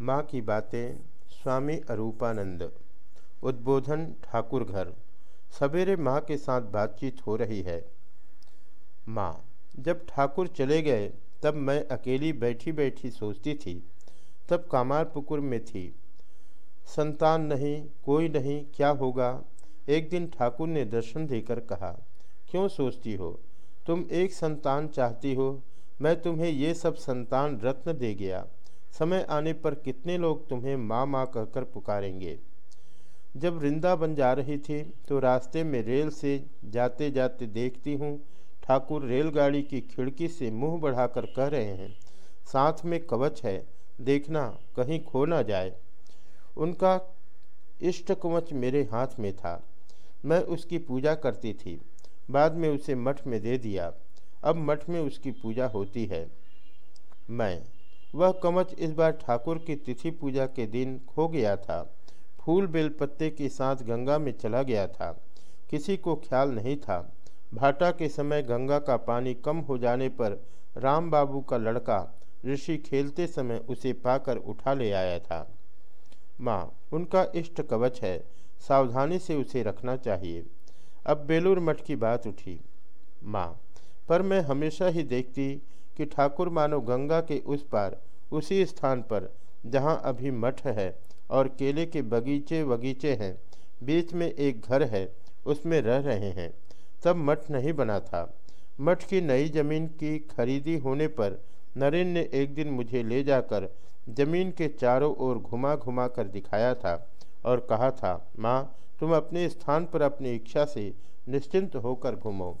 माँ की बातें, स्वामी अरूपानंद। उद्बोधन, ठाकुर घर। सवेरे माँ के साथ बातचीत हो रही है। माँ, जब ठाकुर चले गए, तब मैं अकेली बैठी बैठी सोचती थी। तब कामारपुकुर में थी। संतान नहीं, कोई नहीं, क्या होगा? एक दिन ठाकुर ने दर्शन देकर कहा, क्यों सोचती हो? तुम एक संतान चाहती हो। मैं तुम्हें ये सब संतान रत्न दे गया। समय आने पर कितने लोग तुम्हें माँ माँ कहकर पुकारेंगे? जब वृंदावन जा रही थी तो रास्ते में रेल से जाते जाते देखती हूँ, ठाकुर रेलगाड़ी की खिड़की से मुँह बढ़ाकर कह रहे हैं, साथ में कवच है, देखना, कहीं खो ना जाए। उनका इष्ट कवच मेरे हाथ में था। मैं उसकी पूजा करती थी, बाद में उसे मठ में दे दिया। अब मठ में उसकी पूजा होती है। मैं वह कमच इस बार ठाकुर की तिथि पूजा के दिन खो गया था। फूल बेलपत्ते के साथ गंगा में चला गया था। किसी को ख्याल नहीं था। भाटा के समय गंगा का पानी कम हो जाने पर राम बाबू का लड़का ऋषि खेलते समय उसे पाकर उठा ले आया था। माँ, उनका इष्ट कवच है। सावधानी से उसे रखना चाहिए। अब बेलूर मठ की बात उठी। माँ, पर मैं हमेशा ही देखती कि ठाकुर मानो गंगा के उस पार, उसी स्थान पर, जहाँ अभी मठ है और केले के बगीचे बगीचे हैं। बीच में एक घर है, उसमें रह रहे हैं। तब मठ नहीं बना था। मठ की नई ज़मीन की खरीदी होने पर नरेन ने एक दिन मुझे ले जाकर ज़मीन के चारों ओर घुमा घुमा कर दिखाया था और कहा था, माँ, तुम अपने स्थान पर अपनी इच्छा से निश्चिंत होकर घूमो।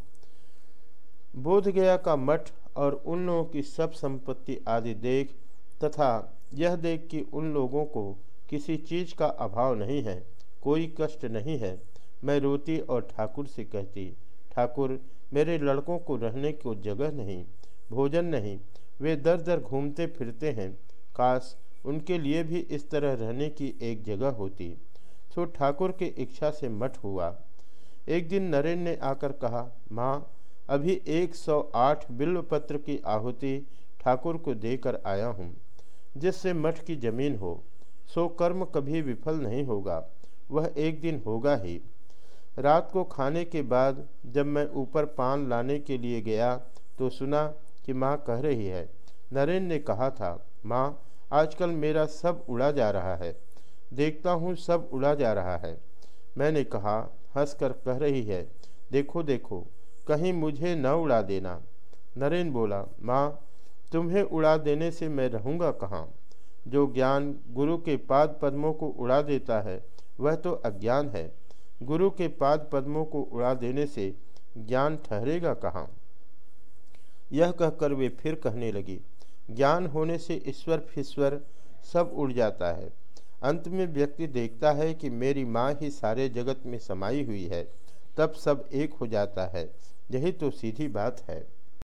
बोध गया का मठ और उन लोगों की सब संपत्ति आदि देख तथा यह देख कि उन लोगों को किसी चीज़ का अभाव नहीं है, कोई कष्ट नहीं है। मैं रोती और ठाकुर से कहती, ठाकुर, मेरे लड़कों को रहने को जगह नहीं, भोजन नहीं, वे दर दर घूमते फिरते हैं। काश उनके लिए भी इस तरह रहने की एक जगह होती। सो ठाकुर की इच्छा से मठ हुआ। एक दिन नरेन ने आकर कहा, माँ अभी 108 बिल्वपत्र की आहुति ठाकुर को देकर आया हूँ। जिससे मठ की ज़मीन हो, सो कर्म कभी विफल नहीं होगा, वह एक दिन होगा ही। रात को खाने के बाद जब मैं ऊपर पान लाने के लिए गया तो सुना कि माँ कह रही है, नरेन ने कहा था, माँ, आजकल मेरा सब उड़ा जा रहा है, देखता हूँ सब उड़ा जा रहा है। मैंने कहा, हंसकर कह रही है, देखो देखो कहीं मुझे न उड़ा देना। नरेन बोला, माँ, तुम्हें उड़ा देने से मैं रहूँगा कहाँ? जो ज्ञान गुरु के पाद पद्मों को उड़ा देता है, वह तो अज्ञान है। गुरु के पाद पद्मों को उड़ा देने से ज्ञान ठहरेगा कहाँ? यह कहकर वे फिर कहने लगी, ज्ञान होने से ईश्वर फिश्वर सब उड़ जाता है। अंत में व्यक्ति देखता है कि मेरी माँ ही सारे जगत में समाई हुई है, तब सब एक हो जाता है। यही तो सीधी बात है।